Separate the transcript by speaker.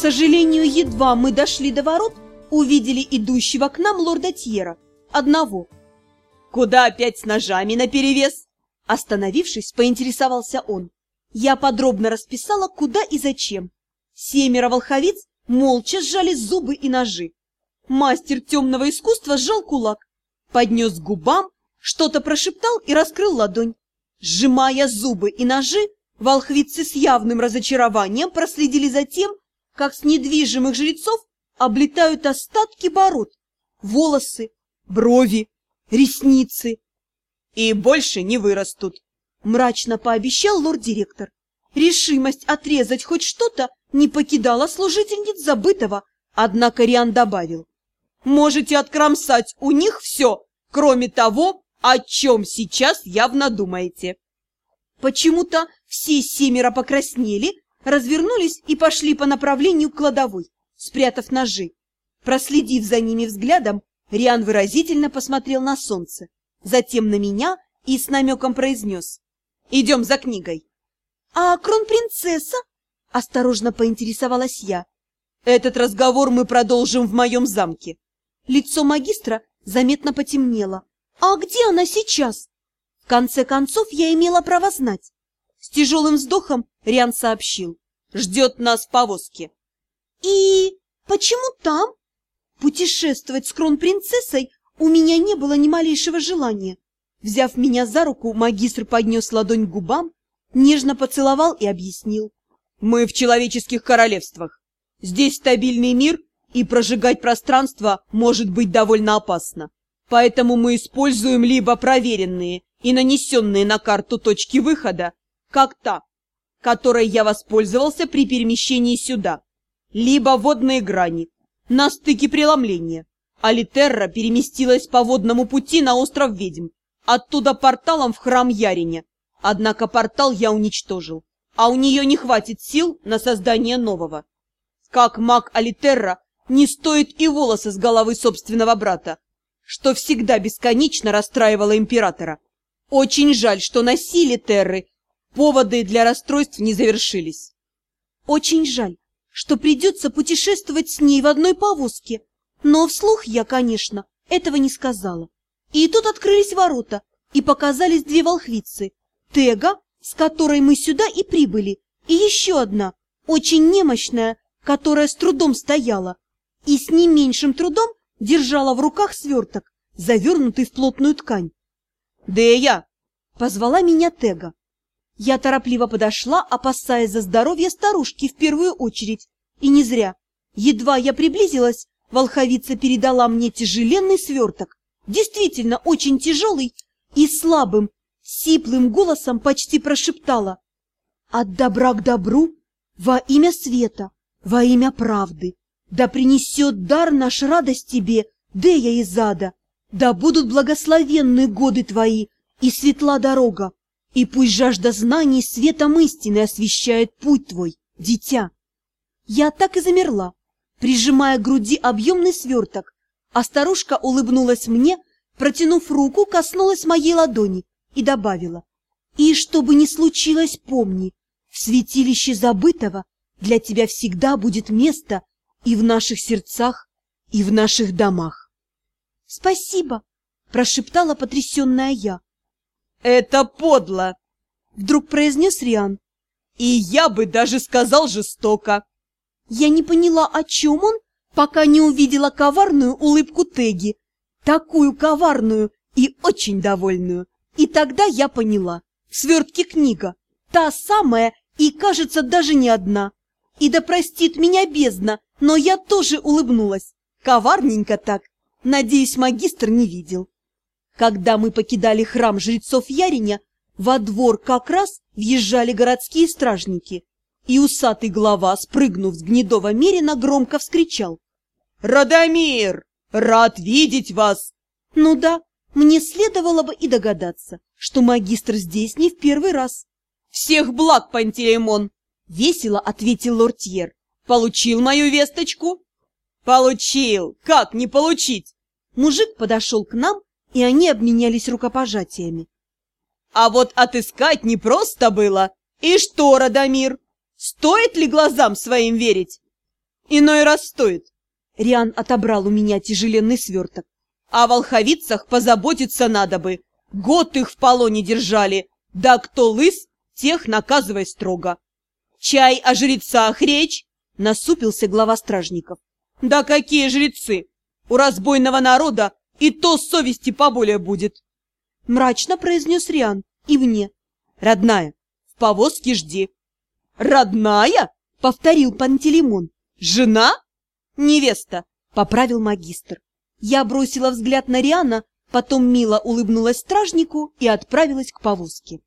Speaker 1: сожалению, едва мы дошли до ворот, увидели идущего к нам лорда Тьера, одного.
Speaker 2: «Куда опять с ножами наперевес?»
Speaker 1: Остановившись, поинтересовался он. Я подробно расписала, куда и зачем. Семеро волховиц молча сжали зубы и ножи. Мастер темного искусства сжал кулак, поднес к губам, что-то прошептал и раскрыл ладонь. Сжимая зубы и ножи, волхвицы с явным разочарованием проследили за тем, как с недвижимых жрецов облетают остатки бород, волосы, брови, ресницы.
Speaker 2: И больше не вырастут,
Speaker 1: мрачно пообещал лорд-директор. Решимость отрезать хоть что-то не покидала служительниц забытого, однако Риан добавил.
Speaker 2: Можете откромсать у них все, кроме того, о чем сейчас явно думаете.
Speaker 1: Почему-то все семеро покраснели, развернулись и пошли по направлению к кладовой, спрятав ножи. Проследив за ними взглядом, Риан выразительно посмотрел на солнце, затем на меня и с намеком произнес. «Идем за книгой». «А кронпринцесса?» — осторожно поинтересовалась я.
Speaker 2: «Этот разговор мы продолжим в моем замке».
Speaker 1: Лицо магистра заметно потемнело. «А где она сейчас?» В конце концов, я имела право знать. С тяжелым вздохом Риан сообщил.
Speaker 2: «Ждет нас в повозке».
Speaker 1: «И почему там?» Путешествовать с кронпринцессой у меня не было ни малейшего желания. Взяв меня за руку, магистр поднес ладонь к губам, нежно поцеловал и объяснил.
Speaker 2: «Мы в человеческих королевствах. Здесь стабильный мир, и прожигать пространство может быть довольно опасно. Поэтому мы используем либо проверенные и нанесенные на карту точки выхода, как та, которой я воспользовался при перемещении сюда, либо водные грани, на стыке преломления. Алитерра переместилась по водному пути на остров Ведьм, оттуда порталом в храм Яриня. Однако портал я уничтожил, а у нее не хватит сил на создание нового. Как маг Алитерра не стоит и волосы с головы собственного брата, что всегда бесконечно расстраивало императора. Очень жаль, что на силе Терры поводы для расстройств не завершились.
Speaker 1: Очень жаль, что придется путешествовать с ней в одной повозке. Но вслух я, конечно, этого не сказала. И тут открылись ворота, и показались две волхвицы. Тега, с которой мы сюда и прибыли, и еще одна, очень немощная, которая с трудом стояла, и с не меньшим трудом держала в руках сверток, завернутый в плотную ткань.
Speaker 2: «Дея!»
Speaker 1: — позвала меня Тега. Я торопливо подошла, опасаясь за здоровье старушки в первую очередь. И не зря. Едва я приблизилась, волховица передала мне тяжеленный сверток, действительно очень тяжелый, и слабым, сиплым голосом почти прошептала. «От добра к добру, во имя света, во имя правды, да принесет дар наш радость тебе, Дея из ада, да будут благословенны годы твои и светла дорога, и пусть жажда знаний светом истины освещает путь твой, дитя. Я так и замерла, прижимая к груди объемный сверток, а старушка улыбнулась мне, протянув руку, коснулась моей ладони и добавила. И что бы ни случилось, помни, в святилище забытого для тебя всегда будет место и в наших сердцах, и в наших домах. — Спасибо, — прошептала потрясенная я.
Speaker 2: «Это подло!»
Speaker 1: — вдруг произнес Риан.
Speaker 2: «И я бы даже сказал жестоко!»
Speaker 1: Я не поняла, о чем он, пока не увидела коварную улыбку Теги. Такую коварную и очень довольную. И тогда я поняла. В свертке книга. Та самая и, кажется, даже не одна. И да простит меня бездна, но я тоже улыбнулась. Коварненько так. Надеюсь, магистр не видел. Когда мы покидали храм жрецов Яриня, во двор как раз въезжали городские стражники, и усатый глава, спрыгнув с гнедого мерина, громко вскричал.
Speaker 2: «Радомир! Рад видеть вас!»
Speaker 1: Ну да, мне следовало бы и догадаться, что магистр здесь не в первый раз.
Speaker 2: «Всех благ, Пантелеймон!» — весело ответил лортьер. «Получил мою весточку?» «Получил! Как не получить?»
Speaker 1: Мужик подошел к нам и они обменялись рукопожатиями.
Speaker 2: А вот отыскать непросто было. И что, Радомир, стоит ли глазам своим верить? иной раз стоит.
Speaker 1: Риан отобрал у меня тяжеленный сверток.
Speaker 2: О волховицах позаботиться надо бы. Год их в полоне держали. Да кто лыс, тех наказывай строго. Чай о жрецах речь? Насупился глава стражников. Да какие жрецы! У разбойного народа и то совести поболее будет.
Speaker 1: Мрачно произнес Риан и мне.
Speaker 2: Родная, в повозке жди. Родная?
Speaker 1: Повторил Пантелеймон.
Speaker 2: Жена? Невеста,
Speaker 1: поправил магистр. Я бросила взгляд на Риана, потом мило улыбнулась стражнику и отправилась к повозке.